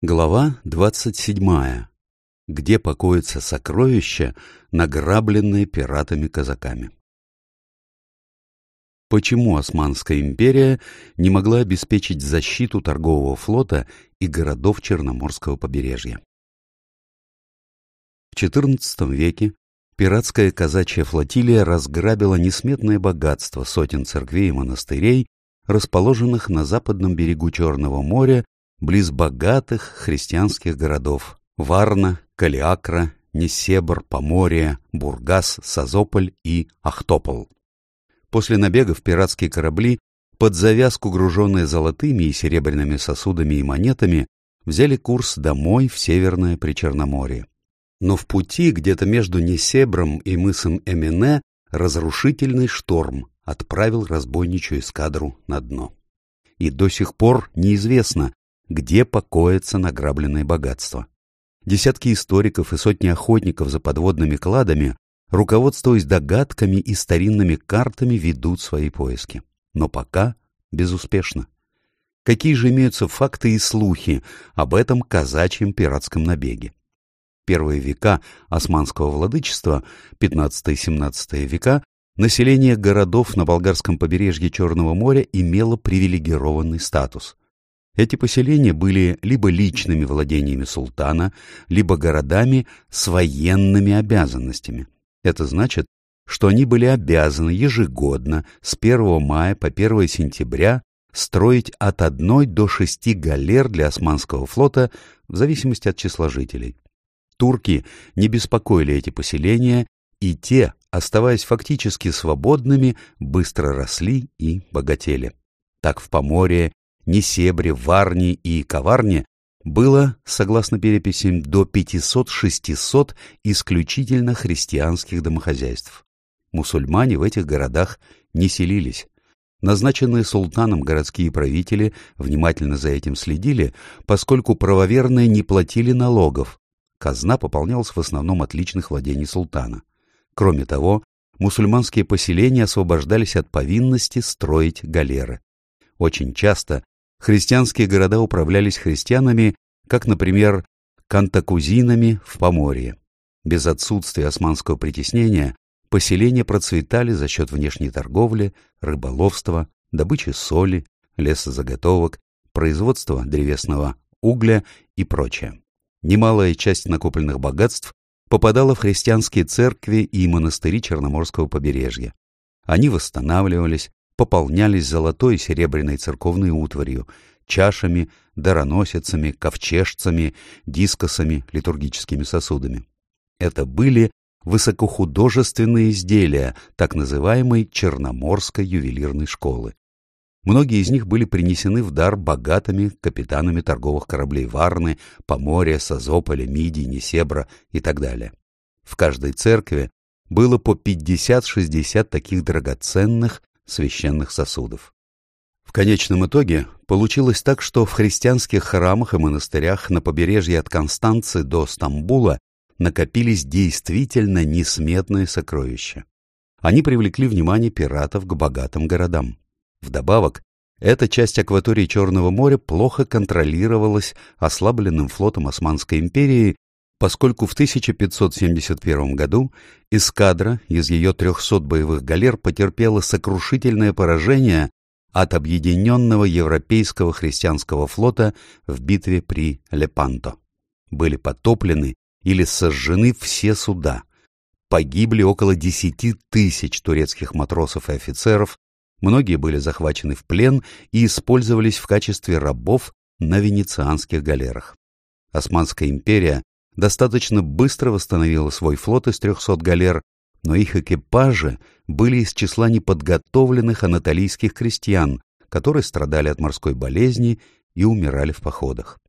Глава 27. Где покоятся сокровища, награбленные пиратами-казаками? Почему Османская империя не могла обеспечить защиту торгового флота и городов Черноморского побережья? В XIV веке пиратская казачья флотилия разграбила несметное богатство сотен церквей и монастырей, расположенных на западном берегу Черного моря близ богатых христианских городов Варна, Калиакра, Несебр, Поморье, Бургас, Созополь и Ахтопол. После набегов пиратские корабли, под завязку груженные золотыми и серебряными сосудами и монетами, взяли курс домой в Северное Причерноморье. Но в пути, где-то между Несебром и мысом Эмине, разрушительный шторм отправил разбойничью эскадру на дно. И до сих пор неизвестно, где покоится награбленное богатство. Десятки историков и сотни охотников за подводными кладами, руководствуясь догадками и старинными картами, ведут свои поиски. Но пока безуспешно. Какие же имеются факты и слухи об этом казачьем пиратском набеге? Первые века османского владычества, 15-17 века, население городов на болгарском побережье Черного моря имело привилегированный статус. Эти поселения были либо личными владениями султана, либо городами с военными обязанностями. Это значит, что они были обязаны ежегодно с 1 мая по 1 сентября строить от одной до шести галер для османского флота в зависимости от числа жителей. Турки не беспокоили эти поселения, и те, оставаясь фактически свободными, быстро росли и богатели. Так в Поморье Несебре, Варне и Коварне было, согласно переписям, до 500-600 исключительно христианских домохозяйств. Мусульмане в этих городах не селились. Назначенные султаном городские правители внимательно за этим следили, поскольку правоверные не платили налогов. Казна пополнялась в основном от личных владений султана. Кроме того, мусульманские поселения освобождались от повинности строить галеры. Очень часто христианские города управлялись христианами, как, например, кантакузинами в Поморье. Без отсутствия османского притеснения поселения процветали за счет внешней торговли, рыболовства, добычи соли, лесозаготовок, производства древесного угля и прочее. Немалая часть накопленных богатств попадала в христианские церкви и монастыри Черноморского побережья. Они восстанавливались, пополнялись золотой и серебряной церковной утварью, чашами, дароносицами, ковчежцами, дискосами, литургическими сосудами. Это были высокохудожественные изделия так называемой Черноморской ювелирной школы. Многие из них были принесены в дар богатыми капитанами торговых кораблей Варны, Поморья, Созополя, Мидии, Несебра и так далее. В каждой церкви было по 50-60 таких драгоценных священных сосудов. В конечном итоге получилось так, что в христианских храмах и монастырях на побережье от Констанции до Стамбула накопились действительно несметные сокровища. Они привлекли внимание пиратов к богатым городам. Вдобавок, эта часть акватории Черного моря плохо контролировалась ослабленным флотом Османской империи поскольку в 1571 году эскадра из ее 300 боевых галер потерпела сокрушительное поражение от объединенного европейского христианского флота в битве при Лепанто. Были потоплены или сожжены все суда. Погибли около 10 тысяч турецких матросов и офицеров, многие были захвачены в плен и использовались в качестве рабов на венецианских галерах. Османская империя достаточно быстро восстановила свой флот из 300 галер, но их экипажи были из числа неподготовленных анатолийских крестьян, которые страдали от морской болезни и умирали в походах.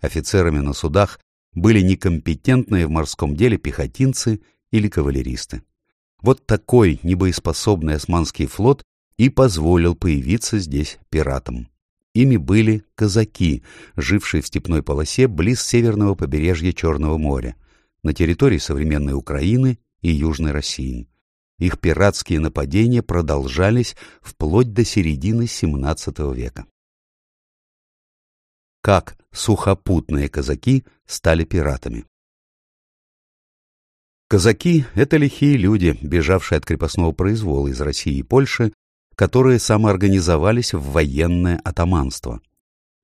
Офицерами на судах были некомпетентные в морском деле пехотинцы или кавалеристы. Вот такой небоеспособный османский флот и позволил появиться здесь пиратам. Ими были казаки, жившие в степной полосе близ северного побережья Черного моря, на территории современной Украины и Южной России. Их пиратские нападения продолжались вплоть до середины XVII века. Как сухопутные казаки стали пиратами. Казаки — это лихие люди, бежавшие от крепостного произвола из России и Польши, которые самоорганизовались в военное атаманство.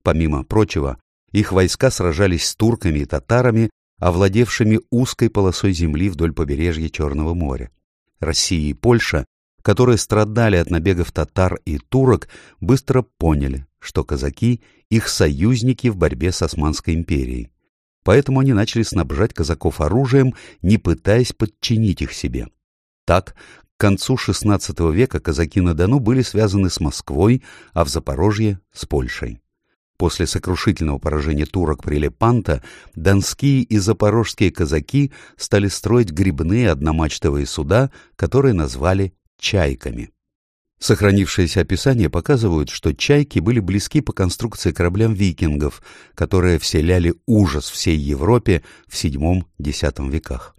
Помимо прочего, их войска сражались с турками и татарами, овладевшими узкой полосой земли вдоль побережья Черного моря. Россия и Польша, которые страдали от набегов татар и турок, быстро поняли, что казаки — их союзники в борьбе с Османской империей поэтому они начали снабжать казаков оружием, не пытаясь подчинить их себе. Так, к концу XVI века казаки на Дону были связаны с Москвой, а в Запорожье — с Польшей. После сокрушительного поражения турок при Лепанто донские и запорожские казаки стали строить грибные одномачтовые суда, которые назвали «чайками». Сохранившиеся описания показывают, что чайки были близки по конструкции кораблям викингов, которые вселяли ужас всей Европе в VII-X веках.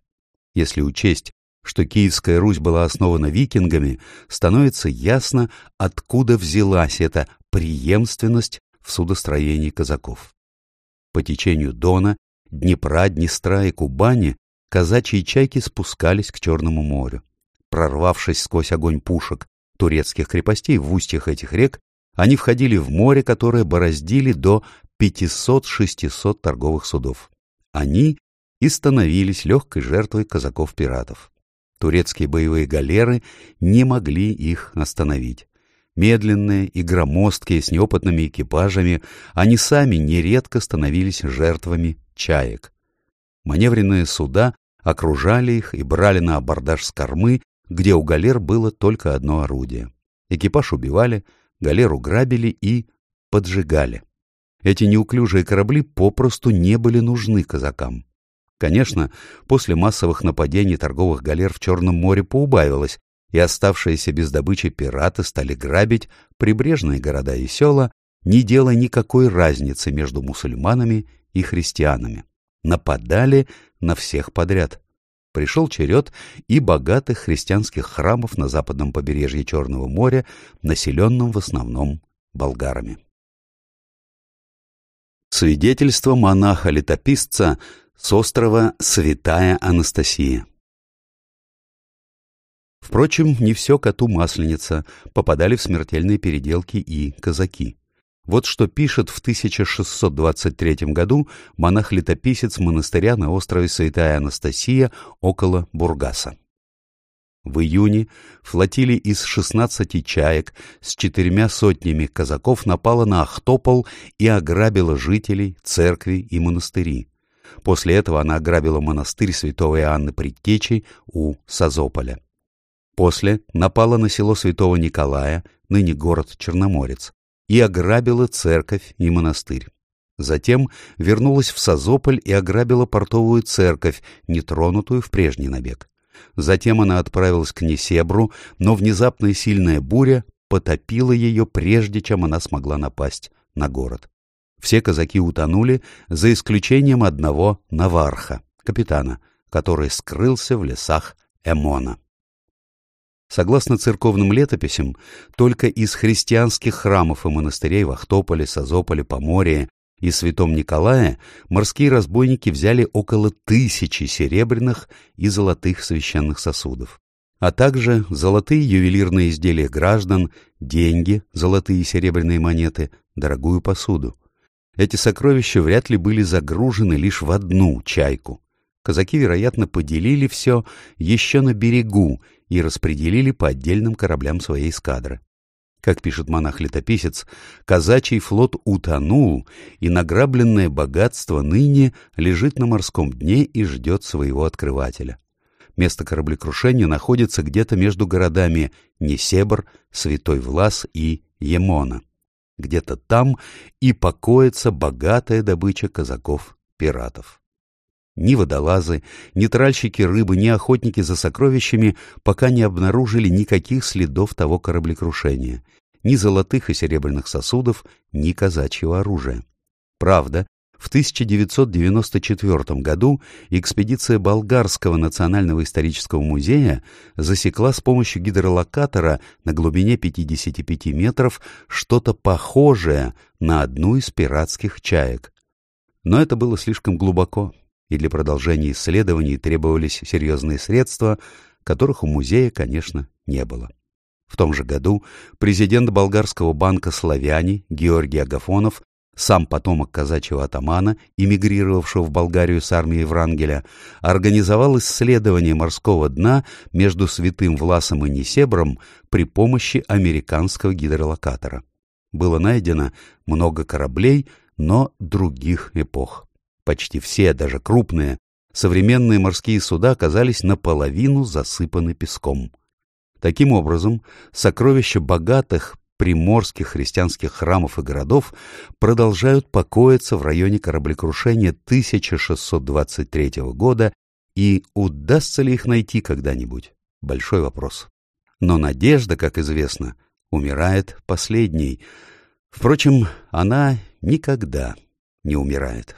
Если учесть, что Киевская Русь была основана викингами, становится ясно, откуда взялась эта преемственность в судостроении казаков. По течению Дона, Днепра, Днестра и Кубани казачьи чайки спускались к Черному морю. Прорвавшись сквозь огонь пушек турецких крепостей в устьях этих рек, они входили в море, которое бороздили до 500-600 торговых судов. Они и становились легкой жертвой казаков-пиратов. Турецкие боевые галеры не могли их остановить. Медленные и громоздкие, с неопытными экипажами, они сами нередко становились жертвами чаек. Маневренные суда окружали их и брали на абордаж с кормы, где у галер было только одно орудие. Экипаж убивали, галеру грабили и поджигали. Эти неуклюжие корабли попросту не были нужны казакам. Конечно, после массовых нападений торговых галер в Черном море поубавилось, и оставшиеся без добычи пираты стали грабить прибрежные города и села, не делая никакой разницы между мусульманами и христианами. Нападали на всех подряд пришел черед и богатых христианских храмов на западном побережье Черного моря, населенном в основном болгарами. Свидетельство монаха-летописца с острова Святая Анастасия Впрочем, не все коту масленица, попадали в смертельные переделки и казаки. Вот что пишет в 1623 году монах-летописец монастыря на острове Святая Анастасия около Бургаса. В июне флотилия из 16 чаек с четырьмя сотнями казаков напала на Ахтопол и ограбила жителей, церкви и монастыри. После этого она ограбила монастырь святого Иоанны Предтечи у Созополя. После напала на село святого Николая, ныне город Черноморец, и ограбила церковь и монастырь. Затем вернулась в Созополь и ограбила портовую церковь, нетронутую в прежний набег. Затем она отправилась к Несебру, но внезапная сильная буря потопила ее, прежде чем она смогла напасть на город. Все казаки утонули, за исключением одного Наварха, капитана, который скрылся в лесах Эмона. Согласно церковным летописям, только из христианских храмов и монастырей в Ахтополе, Созополе, Поморье и Святом Николае морские разбойники взяли около тысячи серебряных и золотых священных сосудов, а также золотые ювелирные изделия граждан, деньги, золотые и серебряные монеты, дорогую посуду. Эти сокровища вряд ли были загружены лишь в одну чайку. Казаки, вероятно, поделили все еще на берегу и распределили по отдельным кораблям своей эскадры. Как пишет монах-летописец, казачий флот утонул, и награбленное богатство ныне лежит на морском дне и ждет своего открывателя. Место кораблекрушения находится где-то между городами Несебр, Святой Влас и Емона. Где-то там и покоится богатая добыча казаков-пиратов. Ни водолазы, ни тральщики рыбы, ни охотники за сокровищами пока не обнаружили никаких следов того кораблекрушения, ни золотых и серебряных сосудов, ни казачьего оружия. Правда, в 1994 году экспедиция Болгарского национального исторического музея засекла с помощью гидролокатора на глубине 55 метров что-то похожее на одну из пиратских чаек. Но это было слишком глубоко, и для продолжения исследований требовались серьезные средства, которых у музея, конечно, не было. В том же году президент болгарского банка «Славяне» Георгий Агафонов, сам потомок казачьего атамана, эмигрировавшего в Болгарию с армией Врангеля, организовал исследование морского дна между Святым Власом и Несебром при помощи американского гидролокатора. Было найдено много кораблей, но других эпох. Почти все, даже крупные, современные морские суда оказались наполовину засыпаны песком. Таким образом, сокровища богатых приморских христианских храмов и городов продолжают покоиться в районе кораблекрушения 1623 года, и удастся ли их найти когда-нибудь? Большой вопрос. Но надежда, как известно, умирает последней. Впрочем, она никогда не умирает.